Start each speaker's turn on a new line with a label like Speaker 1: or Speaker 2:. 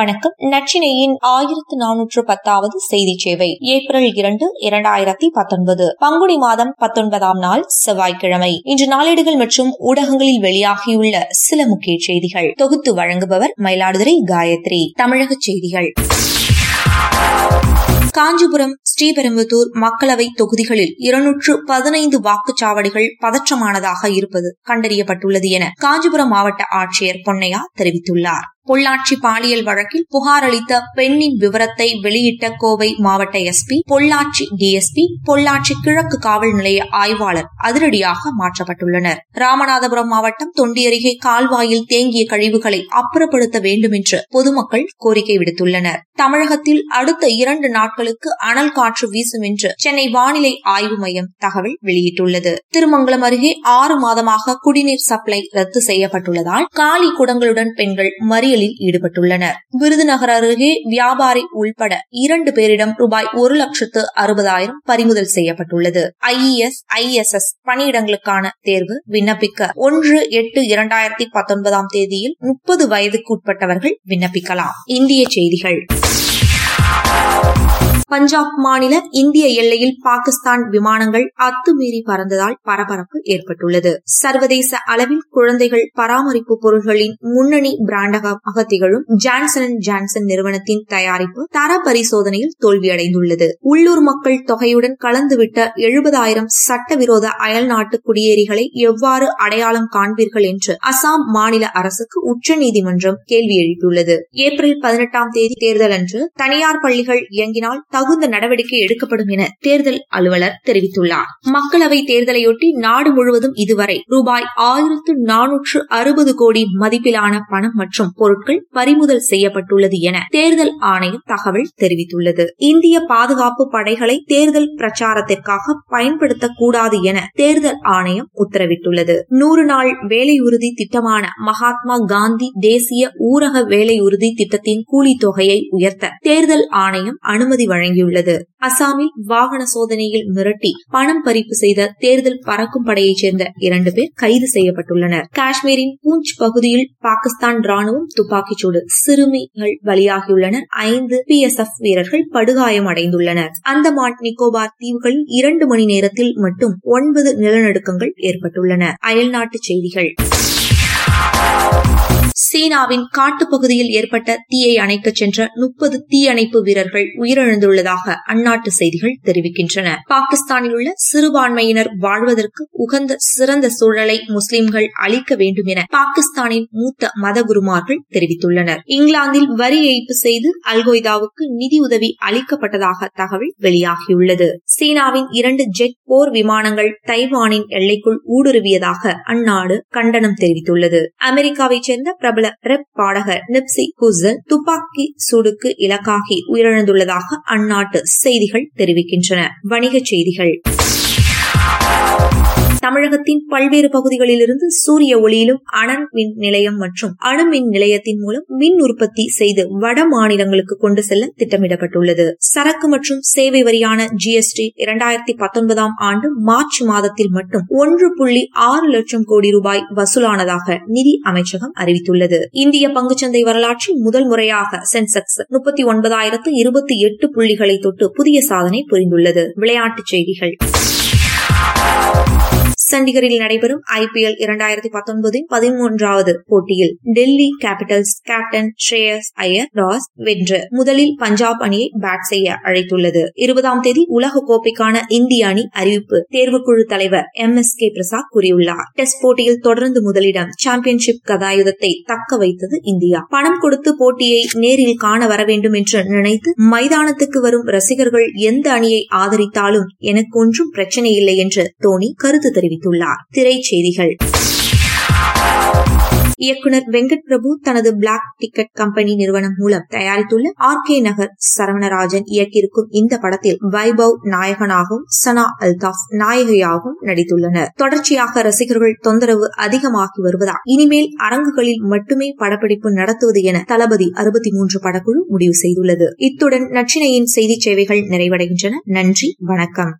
Speaker 1: வணக்கம். நச்சினையின் ஆயிரத்து நானூற்று பத்தாவது செய்தி சேவை ஏப்ரல் இரண்டு இரண்டாயிரத்தி பத்தொன்பது. பங்குனி மாதம் பத்தொன்பதாம் நாள் செவ்வாய்க்கிழமை. இன்று நாளேடுகள் மற்றும் ஊடகங்களில் வெளியாகியுள்ள சில முக்கிய செய்திகள். தொகுத்து வழங்குபவர் மயிலாடுதுறை காயத்ரி. தமிழக செய்திகள். காஞ்சிபுரம் ஸ்ரீபெரும்புதூர் மக்களவை தொகுதிகளில் இருநூற்று பதினைந்து வாக்குச்சாவடிகள் பதற்றமானதாக இருப்பது கண்டறியப்பட்டுள்ளது என காஞ்சிபுரம் மாவட்ட ஆட்சியர் பொன்னையா தெரிவித்துள்ளார். பொள்ளாச்சி பாலியல் வழக்கில் புகார் அளித்த பெண்ணின் விவரத்தை வெளியிட்ட கோவை மாவட்ட எஸ்பி பொள்ளாச்சி டிஎஸ்பி பொள்ளாச்சி கிழக்கு காவல் நிலைய ஆய்வாளர் அதிரடியாக மாற்றப்பட்டுள்ளனர். ராமநாதபுரம் மாவட்டம் தொண்டி அருகே கால்வாயில் தேங்கிய கழிவுகளை அப்புறப்படுத்த வேண்டும் என்று பொதுமக்கள் கோரிக்கை விடுத்துள்ளனர். தமிழகத்தில் அடுத்த இரண்டு நாட்கள் நாட்களுக்கு அனல் காற்று வீசும் என்று சென்னை வானிலை ஆய்வு மையம் தகவல் வெளியிட்டுள்ளது. திருமங்கலம் அருகே ஆறு மாதமாக குடிநீர் சப்ளை ரத்து செய்யப்பட்டுள்ளதால் காலி குடங்களுடன் பெண்கள் மறியலில் ஈடுபட்டுள்ளனர். விருதுநகர் அருகே வியாபாரி உள்பட இரண்டு பேரிடம் ரூபாய் ஒரு லட்சத்து அறுபதாயிரம் பறிமுதல் செய்யப்பட்டுள்ளது. ஐஇஎஸ் ஐஎஸ்எஸ் பணியிடங்களுக்கான தேர்வு விண்ணப்பிக்க ஒன்று எட்டு இரண்டாயிரத்தி பத்தொன்பதாம் தேதியில் முப்பது வயதுக்குட்பட்டவர்கள் விண்ணப்பிக்கலாம். இந்திய செய்திகள். பஞ்சாப் மாநில இந்திய எல்லையில் பாகிஸ்தான் விமானங்கள் அத்துமீறி பறந்ததால் பரபரப்பு ஏற்பட்டுள்ளது. சர்வதேச அளவில் குழந்தைகள் பராமரிப்பு பொருட்களின் முன்னணி பிராண்டகமாக திகழும் ஜான்சன் அண்ட் ஜான்சன் நிறுவனத்தின் தயாரிப்பு தர பரிசோதனையில் தோல்வியடைந்துள்ளது. உள்ளூர் மக்கள் தொகையுடன் கலந்துவிட்ட எழுபதாயிரம் சட்டவிரோத அயல்நாட்டு குடியேறிகளை எவ்வாறு அடையாளம் காண்பீர்கள் என்று அசாம் மாநில அரசுக்கு உச்சநீதிமன்றம் கேள்வி எழுப்பியுள்ளது. ஏப்ரல் பதினெட்டாம் தேதி தேர்தல் அன்று தனியார் பள்ளிகள் இயங்கினால் தகுந்த நடவடிக்கை எடுக்கப்படும் என தேர்தல் அலுவலர் தெரிவித்துள்ளார். மக்களவை தேர்தலையொட்டி நாடு முழுவதும் இதுவரை ரூபாய் ஆயிரத்து நானூற்று அறுபது கோடி மதிப்பிலான பணம் மற்றும் பொருட்கள் பறிமுதல் செய்யப்பட்டுள்ளது என தேர்தல் ஆணையம் தகவல் தெரிவித்துள்ளது. இந்திய பாதுகாப்பு படைகளை தேர்தல் பிரச்சாரத்திற்காக பயன்படுத்தக்கூடாது என தேர்தல் ஆணையம் உத்தரவிட்டுள்ளது. நூறு நாள் வேலை உறுதி திட்டமான மகாத்மா காந்தி தேசிய ஊரக வேலை உறுதி திட்டத்தின் கூலி தொகையை உயர்த்த தேர்தல் ஆணையம் அனுமதி வழங்கியுள்ளது. அசாமில் வாகன சோதனையில் மிரட்டி பணம் பறிப்பு செய்த தேர்தல் பறக்கும் படையைச் சேர்ந்த இரண்டு பேர் கைது செய்யப்பட்டுள்ளனர். காஷ்மீரின் பூஞ்ச் பகுதியில் பாகிஸ்தான் ராணுவம் துப்பாக்கிச்சூடு சிறுமிகள் பலியாகியுள்ளனர். ஐந்து பி எஸ் எஃப் வீரர்கள் படுகாயம் அடைந்துள்ளனர். அந்தமான் நிக்கோபார் தீவுகளில் இரண்டு மணி நேரத்தில் மட்டும் ஒன்பது நிலநடுக்கங்கள் ஏற்பட்டுள்ளன. அயல்நாட்டு செய்திகள். சீனாவின் காட்டுப்பகுதியில் ஏற்பட்ட தீயை அணைக்கச் சென்ற முப்பது தீயணைப்பு வீரர்கள் உயிரிழந்துள்ளதாக அந்நாட்டு செய்திகள் தெரிவிக்கின்றன. பாகிஸ்தானில் உள்ள சிறுபான்மையினர் வாழ்வதற்கு உகந்த சிறந்த சூழலை முஸ்லிம்கள் அளிக்க வேண்டும் என பாகிஸ்தானின் மூத்த மதகுருமார்கள் தெரிவித்துள்ளனர். இங்கிலாந்தில் வரி ஏய்ப்பு செய்து அல்கொய்தாவுக்கு நிதி உதவி அளிக்கப்பட்டதாக தகவல் வெளியாகியுள்ளது. சீனாவின் இரண்டு ஜெட் போர் விமானங்கள் தைவானின் எல்லைக்குள் ஊடுருவியதாக அந்நாடு கண்டனம் தெரிவித்துள்ளது. அமெரிக்காவைச் சேர்ந்த பிரபல ரெப் பாடகர் நிப்சி குசல் துப்பாக்கி சூடுக்கு இலக்காகி உயிரிழந்துள்ளதாக அந்நாட்டு செய்திகள் தெரிவிக்கின்றன. வணிகச் செய்திகள். தமிழகத்தின் பல்வேறு பகுதிகளிலிருந்து சூரிய ஒளியிலும் அனல் மின் நிலையம் மற்றும் அணு மின் நிலையத்தின் மூலம் மின் உற்பத்தி செய்து வட மாநிலங்களுக்கு கொண்டு செல்ல திட்டமிடப்பட்டுள்ளது. சரக்கு மற்றும் சேவை வரியான ஜிஎஸ்டி இரண்டாயிரத்தி பத்தொன்பதாம் ஆண்டு மார்ச் மாதத்தில் மட்டும் ஒன்று புள்ளி ஆறு லட்சம் கோடி ரூபாய் வசூலானதாக நிதி அமைச்சகம் அறிவித்துள்ளது. இந்திய பங்குச்சந்தை வரலாற்றில் முதல் முறையாக சென்செக்ஸ் முப்பத்தி ஒன்பதாயிரத்து இருபத்தி எட்டு புள்ளிகளை தொட்டு புதிய சாதனை புரிந்துள்ளது. விளையாட்டுச் செய்திகள். சண்டிகரில் நடைபெறும் ஐபிஎல் இரண்டாயிரத்தி பத்தொன்பதின் பதிமூன்றாவது போட்டியில் Delhi Capitals captain Shreyas Iyer toss வென்று முதலில் பஞ்சாப் அணியை பேட் செய்ய அழைத்துள்ளது. இருபதாம் தேதி உலக கோப்பைக்கான இந்திய அணி அறிவிப்பு தேர்வுக்குழு தலைவர் எம் எஸ் கே பிரசாத் கூறியுள்ளார். டெஸ்ட் போட்டியில் தொடர்ந்து முதலிடம் சாம்பியன்ஷிப் கதாயுதத்தை தக்க வைத்தது இந்தியா. பணம் கொடுத்து போட்டியை நேரில் காண வர வேண்டும் என்று நினைத்து மைதானத்துக்கு வரும் ரசிகர்கள் எந்த அணியை ஆதரித்தாலும் எனக்கு ஒன்றும் பிரச்சனை இல்லை என்று தோனி கருத்து தெரிவித்தார். தெரிவித்துள்ளார் திரைச்செய்திகள். இயக்குனர் வெங்கட் பிரபு தனது பிளாக் டிக்கெட் கம்பெனி நிறுவனம் மூலம் தயாரித்துள்ள ஆர் கே நகர் சரவணராஜன் இயக்கியிருக்கும் இந்த படத்தில் வைபவ் நாயகனாகவும் சனா அல்தாஃப் நாயகியாகவும் நடித்துள்ளனர். தொடர்ச்சியாக ரசிகர்கள் தொந்தரவு அதிகமாகி வருவதால் இனிமேல் அரங்குகளில் மட்டுமே படப்பிடிப்பு நடத்துவது என தளபதி அறுபத்தி மூன்று படக்குழு முடிவு செய்துள்ளது. இத்துடன் நச்சினையின் செய்தி சேவைகள் நிறைவடைகின்றன. நன்றி வணக்கம்.